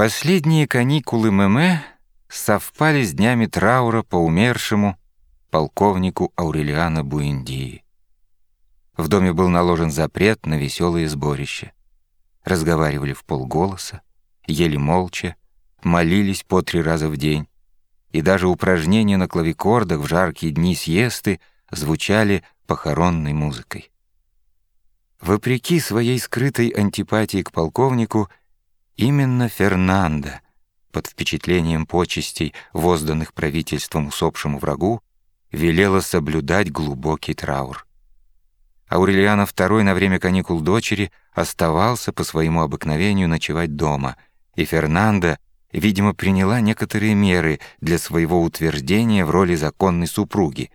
Последние каникулы Мэмэ совпали с днями траура по умершему полковнику Аурелиана Буэндии. В доме был наложен запрет на веселые сборища. Разговаривали в полголоса, ели молча, молились по три раза в день, и даже упражнения на клавикордах в жаркие дни съесты звучали похоронной музыкой. Вопреки своей скрытой антипатии к полковнику, именно Фернандо, под впечатлением почестей, возданных правительством усопшему врагу, велела соблюдать глубокий траур. Аурелиана II на время каникул дочери оставался по своему обыкновению ночевать дома, и Фернандо, видимо, приняла некоторые меры для своего утверждения в роли законной супруги,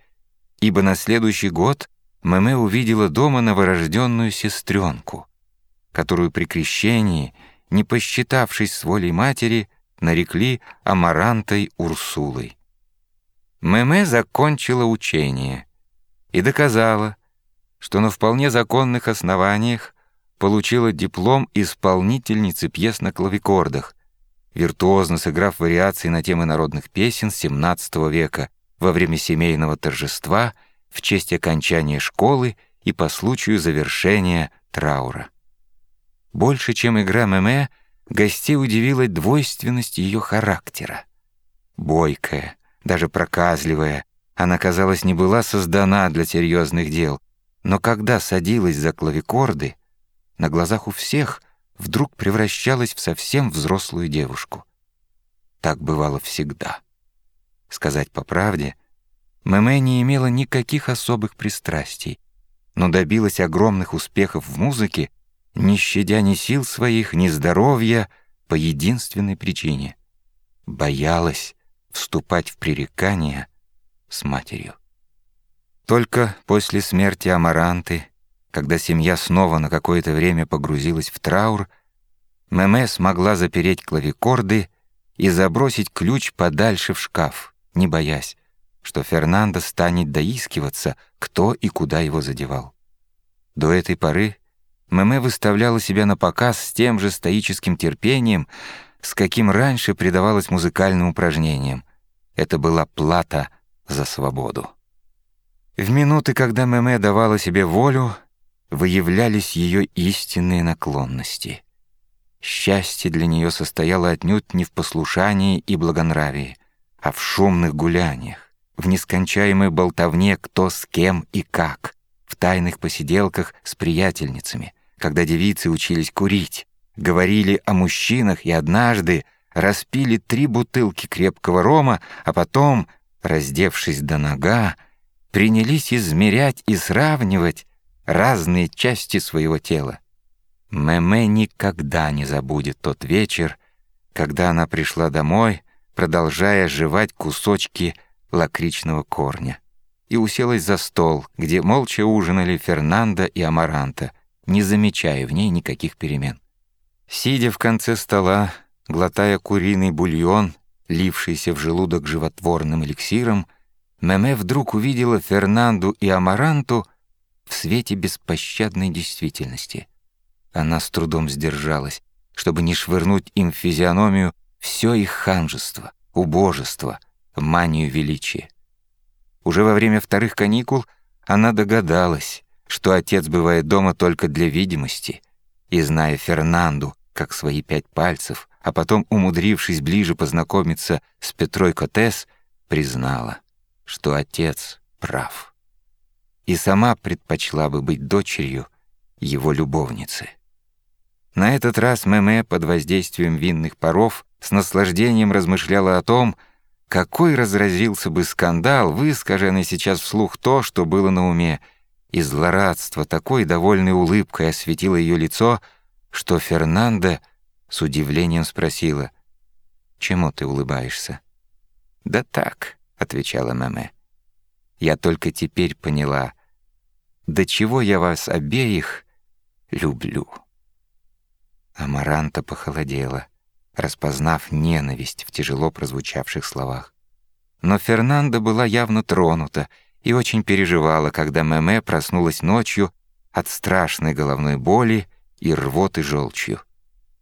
ибо на следующий год Мэмэ увидела дома новорожденную сестренку, которую при крещении, не посчитавшись с волей матери, нарекли Амарантой Урсулой. Мэмэ закончила учение и доказала, что на вполне законных основаниях получила диплом исполнительницы пьес на клавикордах, виртуозно сыграв вариации на темы народных песен XVII века во время семейного торжества в честь окончания школы и по случаю завершения траура. Больше, чем игра Мэмэ, гостей удивила двойственность ее характера. Бойкая, даже проказливая, она, казалось, не была создана для серьезных дел, но когда садилась за клавикорды, на глазах у всех вдруг превращалась в совсем взрослую девушку. Так бывало всегда. Сказать по правде, Мэмэ не имела никаких особых пристрастий, но добилась огромных успехов в музыке, не щадя ни сил своих, ни здоровья, по единственной причине — боялась вступать в пререкания с матерью. Только после смерти Амаранты, когда семья снова на какое-то время погрузилась в траур, Мэмэ смогла запереть клавикорды и забросить ключ подальше в шкаф, не боясь, что Фернандо станет доискиваться, кто и куда его задевал. До этой поры Мэмэ выставляла себя на показ с тем же стоическим терпением, с каким раньше предавалась музыкальным упражнениям. Это была плата за свободу. В минуты, когда Мэмэ давала себе волю, выявлялись ее истинные наклонности. Счастье для нее состояло отнюдь не в послушании и благонравии, а в шумных гуляниях, в нескончаемой болтовне кто с кем и как, в тайных посиделках с приятельницами, когда девицы учились курить, говорили о мужчинах и однажды распили три бутылки крепкого рома, а потом, раздевшись до нога, принялись измерять и сравнивать разные части своего тела. Мэмэ никогда не забудет тот вечер, когда она пришла домой, продолжая жевать кусочки лакричного корня, и уселась за стол, где молча ужинали Фернандо и Амаранта, не замечая в ней никаких перемен. Сидя в конце стола, глотая куриный бульон, лившийся в желудок животворным эликсиром, Меме вдруг увидела Фернанду и Амаранту в свете беспощадной действительности. Она с трудом сдержалась, чтобы не швырнуть им в физиономию все их ханжество, убожество, манию величия. Уже во время вторых каникул она догадалась, что отец бывает дома только для видимости, и, зная Фернанду как свои пять пальцев, а потом, умудрившись ближе познакомиться с Петрой Котес, признала что отец прав. И сама предпочла бы быть дочерью его любовницы. На этот раз Мэмэ под воздействием винных паров с наслаждением размышляла о том, какой разразился бы скандал, выскажи она сейчас вслух то, что было на уме, и злорадство такой довольной улыбкой осветило ее лицо, что Фернанда с удивлением спросила, «Чему ты улыбаешься?» «Да так», — отвечала Мэмэ. «Я только теперь поняла, до чего я вас обеих люблю». Амаранта похолодела, распознав ненависть в тяжело прозвучавших словах. Но Фернанда была явно тронута и очень переживала, когда Мэмэ проснулась ночью от страшной головной боли и рвоты желчью.